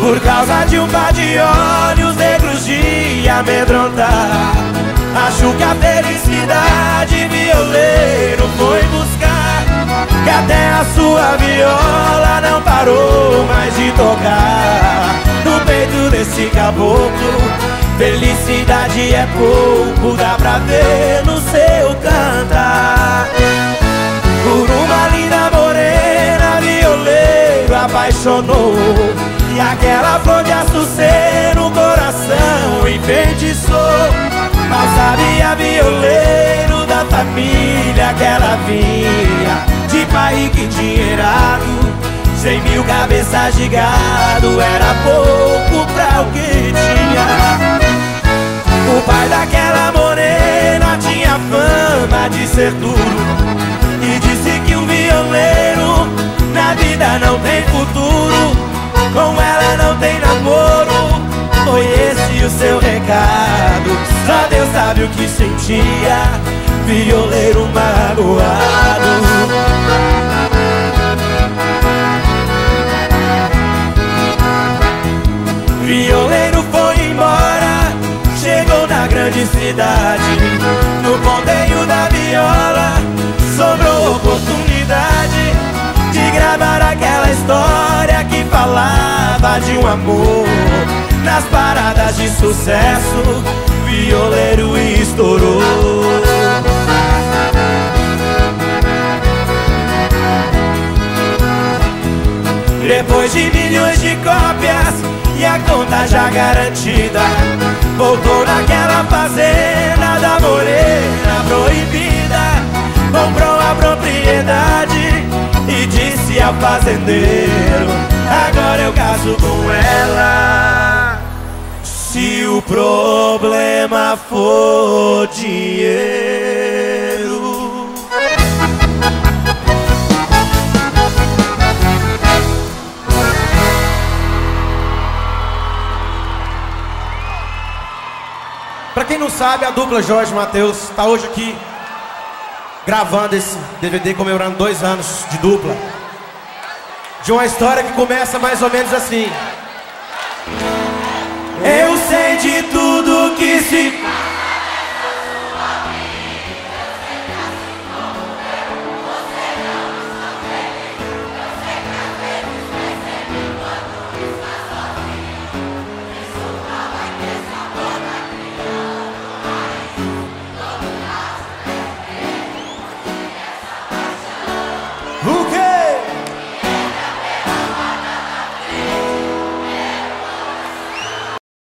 Por causa de um par de olhos negros de amedrontar Acho que a felicidade violeiro foi buscar Que até a sua viola desse caboclo. Felicidade é pouco, dá pra ver no seu cantar. Por uma linda morena, violeiro apaixonou. E aquela flor de açucê no coração enfeitiçou. Mal sabia violeiro da família que ela vinha De pai que dinheirado Cabeças de gado Era pouco pra o que tinha. O pai daquela morena tinha fama de ser duro E disse que um violeiro na vida não tem futuro. Com ela não tem namoro Foi esse o seu recado. Só Deus sabe o que sentia Violeiro magoado cidade No ponteio da viola Sobrou oportunidade De gravar aquela história que falava de um amor. Nas paradas de sucesso Violeiro estourou. Depois de milhões de cópias E a conta já garantida Voltou naquela fazenda fazendeiro. Agora eu caso com ela. Se o problema for dinheiro. Pra quem não sabe, a dupla Jorge Matheus tá hoje aqui gravando esse DVD comemorando dois anos de dupla. De uma história que começa mais ou menos assim. Eu sei de tudo que se